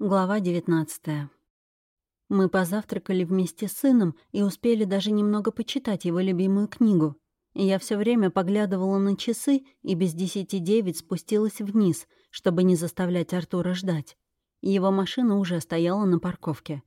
Глава 19 Мы позавтракали вместе с сыном и успели даже немного почитать его любимую книгу. Я все время поглядывала на часы и без десяти девять спустилась вниз, чтобы не заставлять Артура ждать. Его машина уже стояла на парковке.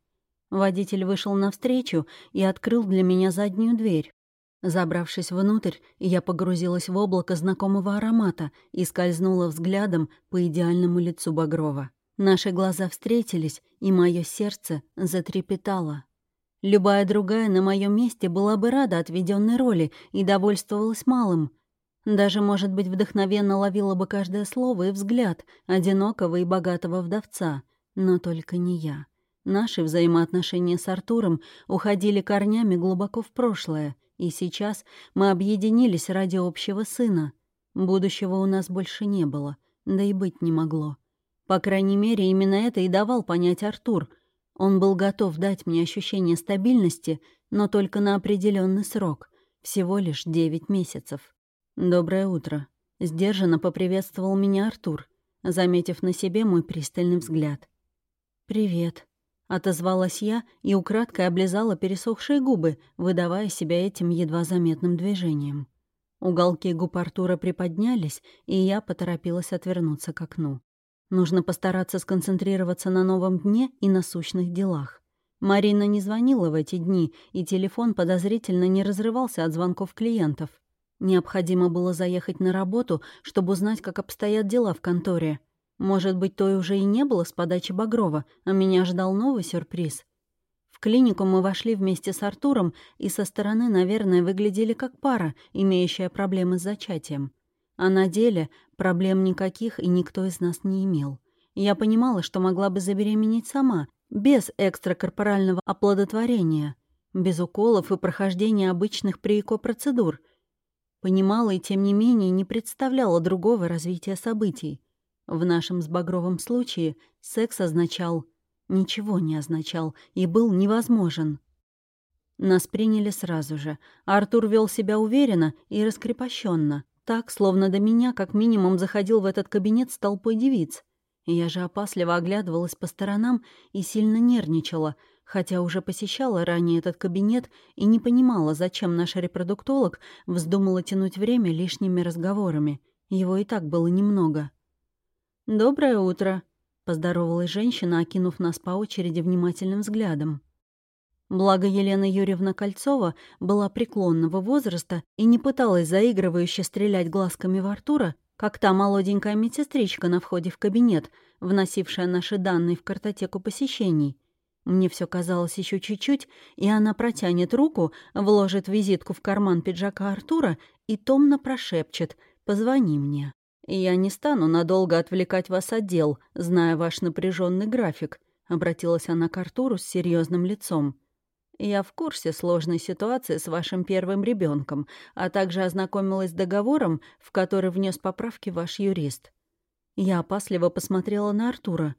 Водитель вышел навстречу и открыл для меня заднюю дверь. Забравшись внутрь, я погрузилась в облако знакомого аромата и скользнула взглядом по идеальному лицу Багрова. Наши глаза встретились, и мое сердце затрепетало. Любая другая на моем месте была бы рада отведенной роли и довольствовалась малым. Даже, может быть, вдохновенно ловила бы каждое слово и взгляд одинокого и богатого вдовца. Но только не я. Наши взаимоотношения с Артуром уходили корнями глубоко в прошлое, и сейчас мы объединились ради общего сына. Будущего у нас больше не было, да и быть не могло. По крайней мере, именно это и давал понять Артур. Он был готов дать мне ощущение стабильности, но только на определенный срок, всего лишь девять месяцев. «Доброе утро», — сдержанно поприветствовал меня Артур, заметив на себе мой пристальный взгляд. «Привет», — отозвалась я и украдкой облизала пересохшие губы, выдавая себя этим едва заметным движением. Уголки губ Артура приподнялись, и я поторопилась отвернуться к окну. Нужно постараться сконцентрироваться на новом дне и насущных делах. Марина не звонила в эти дни, и телефон подозрительно не разрывался от звонков клиентов. Необходимо было заехать на работу, чтобы узнать, как обстоят дела в конторе. Может быть, той уже и не было с подачи Багрова, а меня ждал новый сюрприз. В клинику мы вошли вместе с Артуром и со стороны, наверное, выглядели как пара, имеющая проблемы с зачатием. А на деле проблем никаких и никто из нас не имел. Я понимала, что могла бы забеременеть сама, без экстракорпорального оплодотворения, без уколов и прохождения обычных при процедур. Понимала и, тем не менее, не представляла другого развития событий. В нашем с Багровым случае секс означал... Ничего не означал и был невозможен. Нас приняли сразу же. Артур вел себя уверенно и раскрепощенно. Так, словно до меня как минимум заходил в этот кабинет с толпой девиц. Я же опасливо оглядывалась по сторонам и сильно нервничала, хотя уже посещала ранее этот кабинет и не понимала, зачем наш репродуктолог вздумала тянуть время лишними разговорами. Его и так было немного. «Доброе утро», — поздоровалась женщина, окинув нас по очереди внимательным взглядом. Благо Елена Юрьевна Кольцова была преклонного возраста и не пыталась заигрывающе стрелять глазками в Артура, как та молоденькая медсестричка на входе в кабинет, вносившая наши данные в картотеку посещений. Мне все казалось еще чуть-чуть, и она протянет руку, вложит визитку в карман пиджака Артура и томно прошепчет «Позвони мне». «Я не стану надолго отвлекать вас от дел, зная ваш напряженный график», — обратилась она к Артуру с серьезным лицом. Я в курсе сложной ситуации с вашим первым ребенком, а также ознакомилась с договором, в который внес поправки ваш юрист. Я опасливо посмотрела на Артура.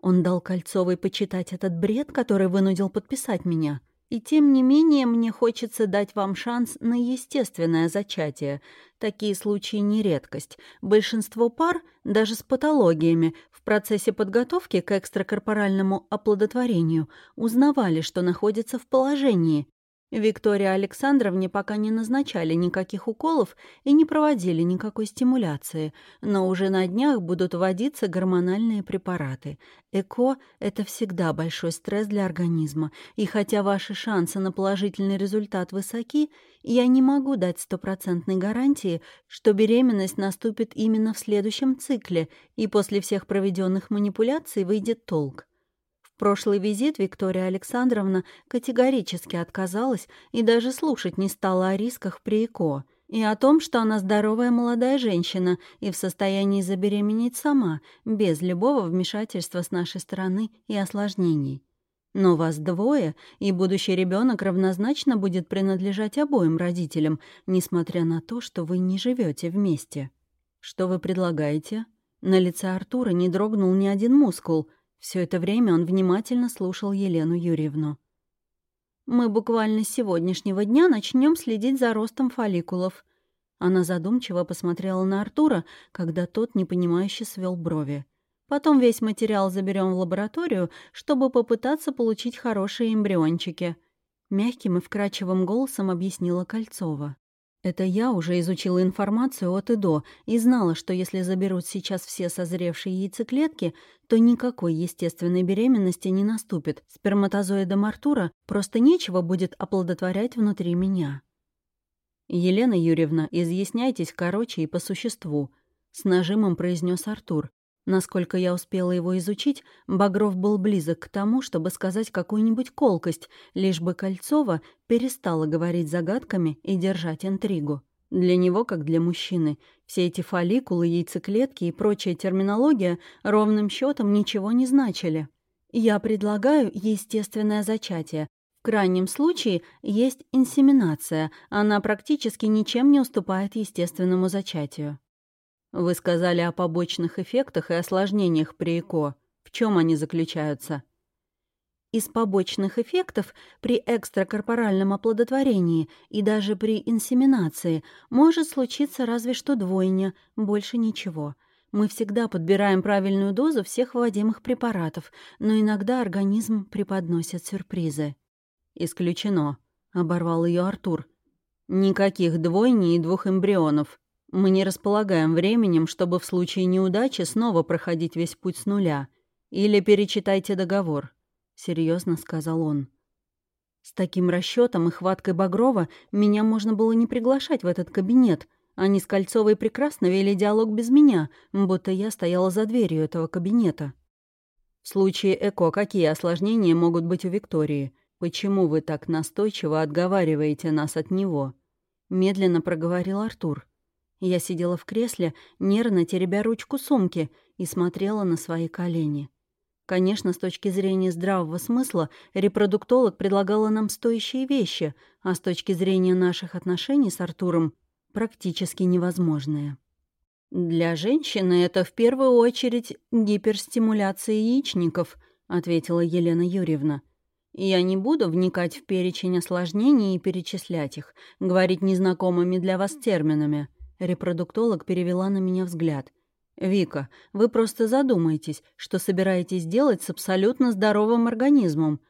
Он дал Кольцовой почитать этот бред, который вынудил подписать меня. И тем не менее мне хочется дать вам шанс на естественное зачатие. Такие случаи не редкость. Большинство пар, даже с патологиями, в процессе подготовки к экстракорпоральному оплодотворению узнавали, что находятся в положении, Виктории Александровне пока не назначали никаких уколов и не проводили никакой стимуляции, но уже на днях будут вводиться гормональные препараты. ЭКО — это всегда большой стресс для организма, и хотя ваши шансы на положительный результат высоки, я не могу дать стопроцентной гарантии, что беременность наступит именно в следующем цикле, и после всех проведенных манипуляций выйдет толк прошлый визит Виктория Александровна категорически отказалась и даже слушать не стала о рисках при ЭКО и о том, что она здоровая молодая женщина и в состоянии забеременеть сама, без любого вмешательства с нашей стороны и осложнений. Но вас двое, и будущий ребенок равнозначно будет принадлежать обоим родителям, несмотря на то, что вы не живете вместе. Что вы предлагаете? На лице Артура не дрогнул ни один мускул — все это время он внимательно слушал Елену Юрьевну. «Мы буквально с сегодняшнего дня начнем следить за ростом фолликулов». Она задумчиво посмотрела на Артура, когда тот непонимающе свел брови. Потом весь материал заберем в лабораторию, чтобы попытаться получить хорошие эмбриончики», — мягким и вкрадчивым голосом объяснила Кольцова. Это я уже изучила информацию от и до и знала, что если заберут сейчас все созревшие яйцеклетки, то никакой естественной беременности не наступит. Сперматозоидам Артура просто нечего будет оплодотворять внутри меня. «Елена Юрьевна, изъясняйтесь короче и по существу», — с нажимом произнес Артур. Насколько я успела его изучить, Багров был близок к тому, чтобы сказать какую-нибудь колкость, лишь бы Кольцова перестала говорить загадками и держать интригу. Для него, как для мужчины, все эти фолликулы, яйцеклетки и прочая терминология ровным счетом ничего не значили. Я предлагаю естественное зачатие. В крайнем случае есть инсеминация, она практически ничем не уступает естественному зачатию. Вы сказали о побочных эффектах и осложнениях при ЭКО. В чем они заключаются? Из побочных эффектов при экстракорпоральном оплодотворении и даже при инсеминации может случиться разве что двойня, больше ничего. Мы всегда подбираем правильную дозу всех вводимых препаратов, но иногда организм преподносит сюрпризы. «Исключено», — оборвал ее Артур. «Никаких двойней и двух эмбрионов. Мы не располагаем временем, чтобы в случае неудачи снова проходить весь путь с нуля. Или перечитайте договор», — серьезно сказал он. С таким расчетом и хваткой Багрова меня можно было не приглашать в этот кабинет. Они с Кольцовой прекрасно вели диалог без меня, будто я стояла за дверью этого кабинета. В случае ЭКО какие осложнения могут быть у Виктории? Почему вы так настойчиво отговариваете нас от него? Медленно проговорил Артур. Я сидела в кресле, нервно теребя ручку сумки, и смотрела на свои колени. Конечно, с точки зрения здравого смысла, репродуктолог предлагала нам стоящие вещи, а с точки зрения наших отношений с Артуром — практически невозможные. «Для женщины это в первую очередь гиперстимуляция яичников», — ответила Елена Юрьевна. «Я не буду вникать в перечень осложнений и перечислять их, говорить незнакомыми для вас терминами». Репродуктолог перевела на меня взгляд. «Вика, вы просто задумаетесь, что собираетесь делать с абсолютно здоровым организмом.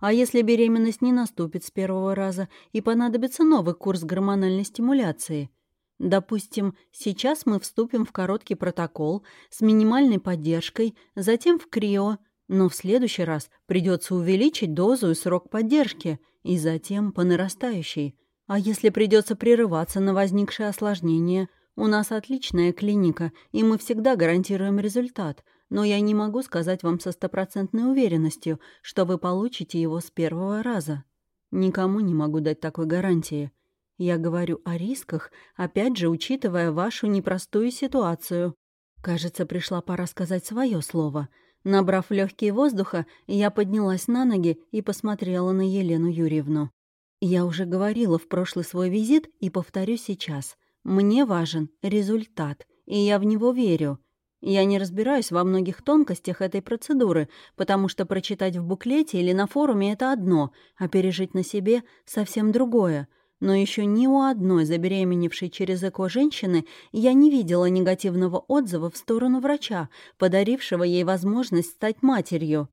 А если беременность не наступит с первого раза и понадобится новый курс гормональной стимуляции? Допустим, сейчас мы вступим в короткий протокол с минимальной поддержкой, затем в крио, но в следующий раз придется увеличить дозу и срок поддержки, и затем по нарастающей. А если придется прерываться на возникшее осложнение? У нас отличная клиника, и мы всегда гарантируем результат, но я не могу сказать вам со стопроцентной уверенностью, что вы получите его с первого раза. Никому не могу дать такой гарантии. Я говорю о рисках, опять же, учитывая вашу непростую ситуацию. Кажется, пришла пора сказать свое слово. Набрав легкие воздуха, я поднялась на ноги и посмотрела на Елену Юрьевну. Я уже говорила в прошлый свой визит и повторю сейчас. Мне важен результат, и я в него верю. Я не разбираюсь во многих тонкостях этой процедуры, потому что прочитать в буклете или на форуме — это одно, а пережить на себе — совсем другое. Но еще ни у одной забеременевшей через ЭКО женщины я не видела негативного отзыва в сторону врача, подарившего ей возможность стать матерью.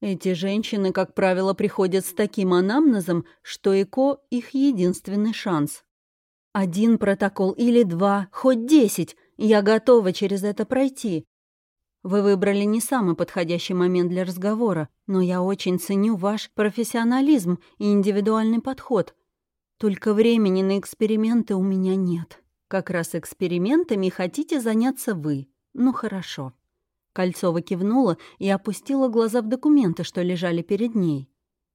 Эти женщины, как правило, приходят с таким анамнезом, что ЭКО — их единственный шанс. Один протокол или два, хоть десять, я готова через это пройти. Вы выбрали не самый подходящий момент для разговора, но я очень ценю ваш профессионализм и индивидуальный подход. Только времени на эксперименты у меня нет. Как раз экспериментами хотите заняться вы. Ну хорошо. Кольцова кивнула и опустила глаза в документы, что лежали перед ней.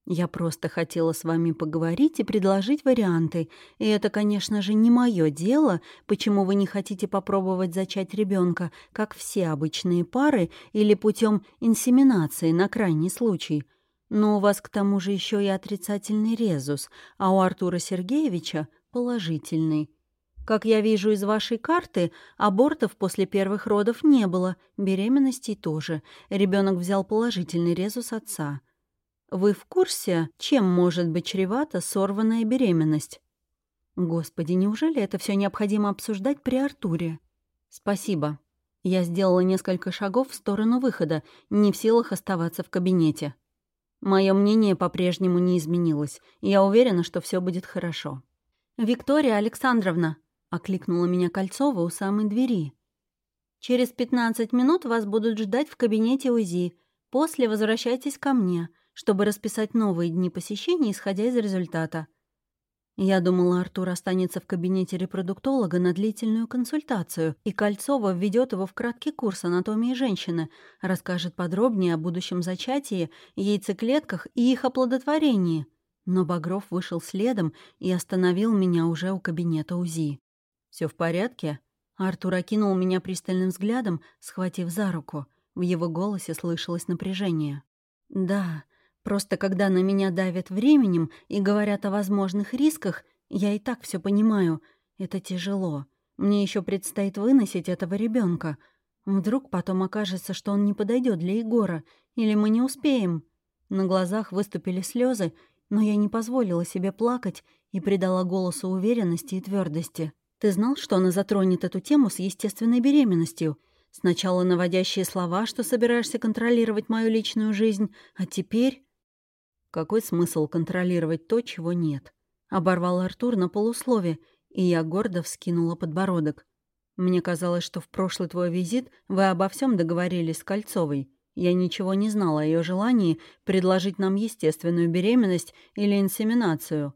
«Я просто хотела с вами поговорить и предложить варианты. И это, конечно же, не мое дело, почему вы не хотите попробовать зачать ребенка, как все обычные пары, или путем инсеминации на крайний случай. Но у вас к тому же еще и отрицательный резус, а у Артура Сергеевича — положительный. Как я вижу из вашей карты, абортов после первых родов не было, беременностей тоже. Ребенок взял положительный резус отца. Вы в курсе, чем может быть чревата сорванная беременность? Господи, неужели это все необходимо обсуждать при Артуре? Спасибо. Я сделала несколько шагов в сторону выхода, не в силах оставаться в кабинете. Мое мнение по-прежнему не изменилось, я уверена, что все будет хорошо. «Виктория Александровна!» — окликнула меня Кольцова у самой двери. «Через 15 минут вас будут ждать в кабинете УЗИ. После возвращайтесь ко мне, чтобы расписать новые дни посещения, исходя из результата. Я думала, Артур останется в кабинете репродуктолога на длительную консультацию, и Кольцова введет его в краткий курс анатомии женщины, расскажет подробнее о будущем зачатии, яйцеклетках и их оплодотворении. Но Багров вышел следом и остановил меня уже у кабинета УЗИ. Все в порядке?» Артур окинул меня пристальным взглядом, схватив за руку. В его голосе слышалось напряжение. «Да, Просто когда на меня давят временем и говорят о возможных рисках, я и так все понимаю. Это тяжело. Мне еще предстоит выносить этого ребенка. Вдруг потом окажется, что он не подойдет для Егора, или мы не успеем. На глазах выступили слезы, но я не позволила себе плакать и придала голосу уверенности и твердости. Ты знал, что она затронет эту тему с естественной беременностью? Сначала наводящие слова, что собираешься контролировать мою личную жизнь, а теперь... Какой смысл контролировать то, чего нет? Оборвал Артур на полуслове, и я гордо вскинула подбородок. Мне казалось, что в прошлый твой визит вы обо всем договорились с Кольцовой. Я ничего не знала о ее желании предложить нам естественную беременность или инсеминацию.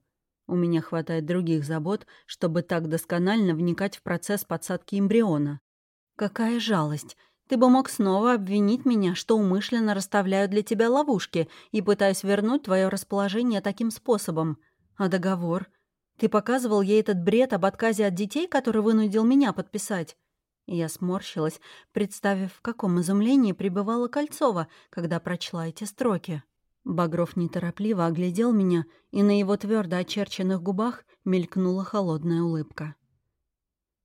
У меня хватает других забот, чтобы так досконально вникать в процесс подсадки эмбриона. Какая жалость! Ты бы мог снова обвинить меня, что умышленно расставляю для тебя ловушки и пытаюсь вернуть твое расположение таким способом. А договор? Ты показывал ей этот бред об отказе от детей, который вынудил меня подписать?» Я сморщилась, представив, в каком изумлении пребывала Кольцова, когда прочла эти строки. Багров неторопливо оглядел меня, и на его твердо очерченных губах мелькнула холодная улыбка.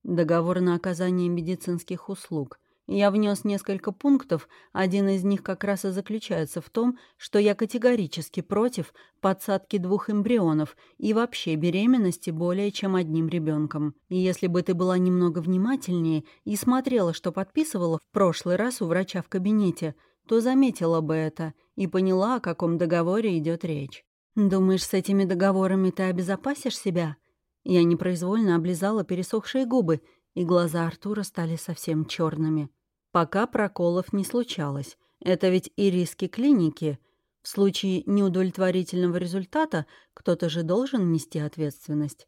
«Договор на оказание медицинских услуг. Я внес несколько пунктов, один из них как раз и заключается в том, что я категорически против подсадки двух эмбрионов и вообще беременности более чем одним ребенком. И если бы ты была немного внимательнее и смотрела, что подписывала в прошлый раз у врача в кабинете, то заметила бы это и поняла, о каком договоре идет речь. Думаешь, с этими договорами ты обезопасишь себя? Я непроизвольно облизала пересохшие губы и глаза Артура стали совсем черными. Пока проколов не случалось. Это ведь и риски клиники. В случае неудовлетворительного результата кто-то же должен нести ответственность.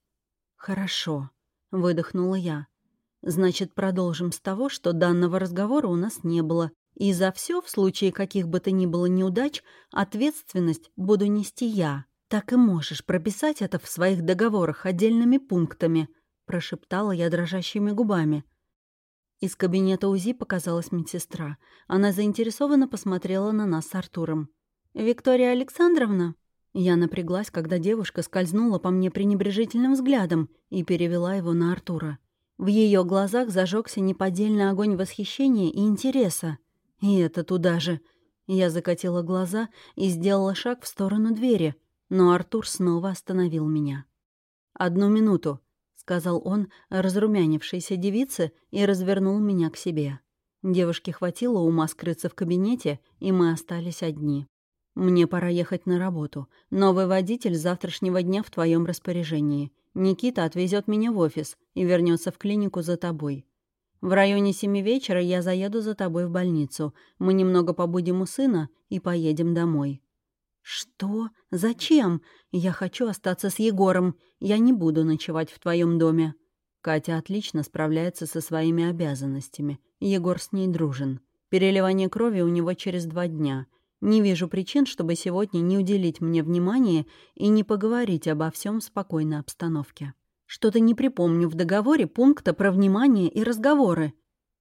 «Хорошо», — выдохнула я. «Значит, продолжим с того, что данного разговора у нас не было. И за все, в случае каких бы то ни было неудач, ответственность буду нести я. Так и можешь прописать это в своих договорах отдельными пунктами», — прошептала я дрожащими губами. Из кабинета УЗИ показалась медсестра. Она заинтересованно посмотрела на нас с Артуром. «Виктория Александровна?» Я напряглась, когда девушка скользнула по мне пренебрежительным взглядом и перевела его на Артура. В ее глазах зажегся неподдельный огонь восхищения и интереса. И это туда же. Я закатила глаза и сделала шаг в сторону двери, но Артур снова остановил меня. «Одну минуту», сказал он разрумянившейся девице и развернул меня к себе. Девушке хватило ума скрыться в кабинете, и мы остались одни. «Мне пора ехать на работу. Новый водитель завтрашнего дня в твоем распоряжении. Никита отвезет меня в офис и вернется в клинику за тобой. В районе семи вечера я заеду за тобой в больницу. Мы немного побудем у сына и поедем домой». «Что? Зачем? Я хочу остаться с Егором. Я не буду ночевать в твоем доме». Катя отлично справляется со своими обязанностями. Егор с ней дружен. Переливание крови у него через два дня. Не вижу причин, чтобы сегодня не уделить мне внимания и не поговорить обо всем в спокойной обстановке. Что-то не припомню в договоре пункта про внимание и разговоры.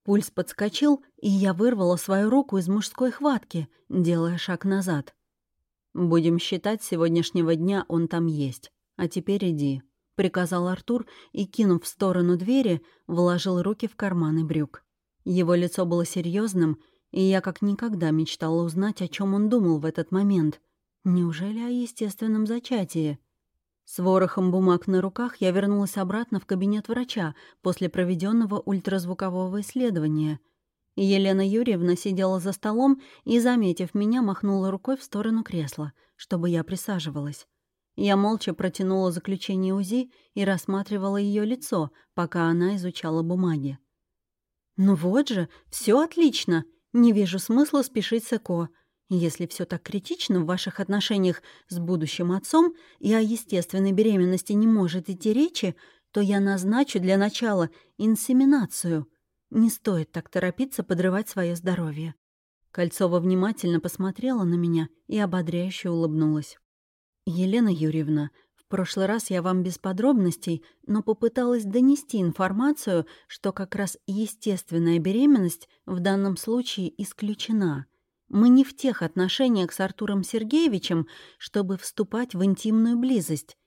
Пульс подскочил, и я вырвала свою руку из мужской хватки, делая шаг назад. «Будем считать, сегодняшнего дня он там есть. А теперь иди», — приказал Артур и, кинув в сторону двери, вложил руки в карманы брюк. Его лицо было серьезным, и я как никогда мечтала узнать, о чем он думал в этот момент. Неужели о естественном зачатии? С ворохом бумаг на руках я вернулась обратно в кабинет врача после проведенного ультразвукового исследования. Елена Юрьевна сидела за столом и, заметив меня, махнула рукой в сторону кресла, чтобы я присаживалась. Я молча протянула заключение УЗИ и рассматривала ее лицо, пока она изучала бумаги. «Ну вот же, все отлично. Не вижу смысла спешить с ЭКО. Если все так критично в ваших отношениях с будущим отцом и о естественной беременности не может идти речи, то я назначу для начала инсеминацию. Не стоит так торопиться подрывать свое здоровье». Кольцова внимательно посмотрела на меня и ободряюще улыбнулась. «Елена Юрьевна, в прошлый раз я вам без подробностей, но попыталась донести информацию, что как раз естественная беременность в данном случае исключена. Мы не в тех отношениях с Артуром Сергеевичем, чтобы вступать в интимную близость.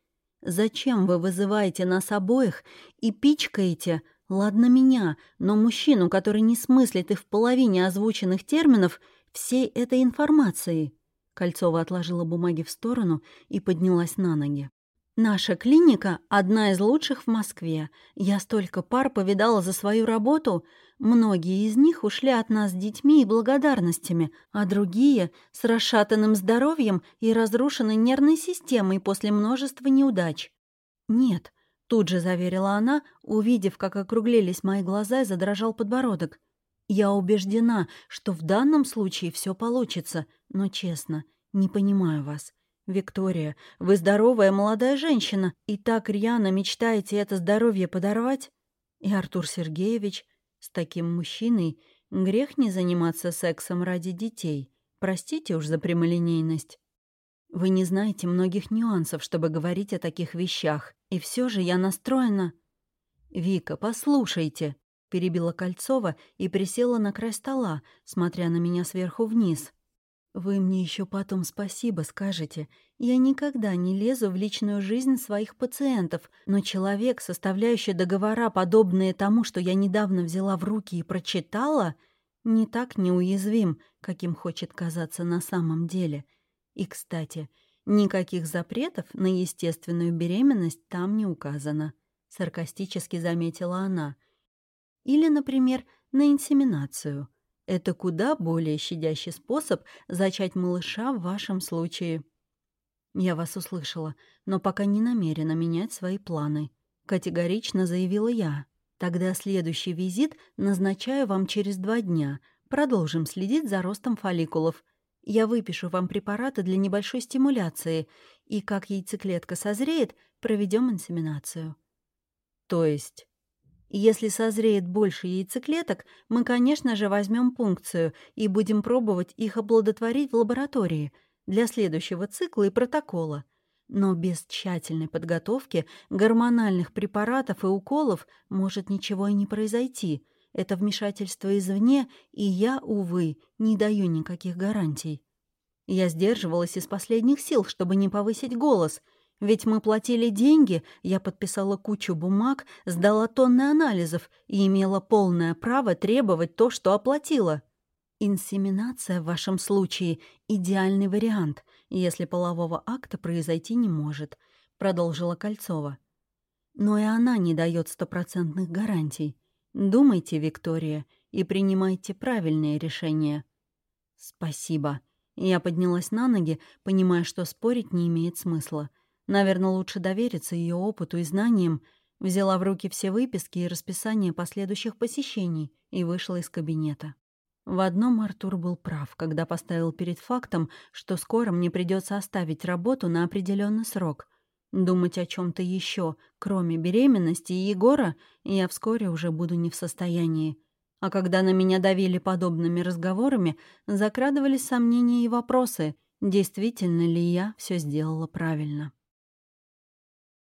Зачем вы вызываете нас обоих и пичкаете, ладно меня, но мужчину, который не смыслит и в половине озвученных терминов, всей этой информации?» Кольцова отложила бумаги в сторону и поднялась на ноги. Наша клиника — одна из лучших в Москве. Я столько пар повидала за свою работу. Многие из них ушли от нас с детьми и благодарностями, а другие — с расшатанным здоровьем и разрушенной нервной системой после множества неудач. «Нет», — тут же заверила она, увидев, как округлились мои глаза и задрожал подбородок. «Я убеждена, что в данном случае все получится, но честно, не понимаю вас. «Виктория, вы здоровая молодая женщина и так рьяно мечтаете это здоровье подорвать? И Артур Сергеевич, с таким мужчиной грех не заниматься сексом ради детей. Простите уж за прямолинейность. Вы не знаете многих нюансов, чтобы говорить о таких вещах, и все же я настроена...» «Вика, послушайте», — перебила Кольцова и присела на край стола, смотря на меня сверху вниз. Вы мне еще потом спасибо скажете. Я никогда не лезу в личную жизнь своих пациентов, но человек, составляющий договора, подобные тому, что я недавно взяла в руки и прочитала, не так неуязвим, каким хочет казаться на самом деле. И, кстати, никаких запретов на естественную беременность там не указано, саркастически заметила она. Или, например, на инсеминацию — это куда более щадящий способ зачать малыша в вашем случае. Я вас услышала, но пока не намерена менять свои планы. Категорично заявила я. Тогда следующий визит назначаю вам через два дня. Продолжим следить за ростом фолликулов. Я выпишу вам препараты для небольшой стимуляции, и как яйцеклетка созреет, проведем инсеминацию. То есть если созреет больше яйцеклеток, мы, конечно же, возьмем пункцию и будем пробовать их оплодотворить в лаборатории для следующего цикла и протокола. Но без тщательной подготовки гормональных препаратов и уколов может ничего и не произойти. Это вмешательство извне, и я, увы, не даю никаких гарантий. Я сдерживалась из последних сил, чтобы не повысить голос — ведь мы платили деньги, я подписала кучу бумаг, сдала тонны анализов и имела полное право требовать то, что оплатила. Инсеминация в вашем случае — идеальный вариант, если полового акта произойти не может, — продолжила Кольцова. Но и она не дает стопроцентных гарантий. Думайте, Виктория, и принимайте правильные решения. Спасибо. Я поднялась на ноги, понимая, что спорить не имеет смысла — Наверное, лучше довериться ее опыту и знаниям. Взяла в руки все выписки и расписание последующих посещений и вышла из кабинета. В одном Артур был прав, когда поставил перед фактом, что скоро мне придется оставить работу на определенный срок. Думать о чем то еще, кроме беременности и Егора, я вскоре уже буду не в состоянии. А когда на меня давили подобными разговорами, закрадывались сомнения и вопросы, действительно ли я все сделала правильно.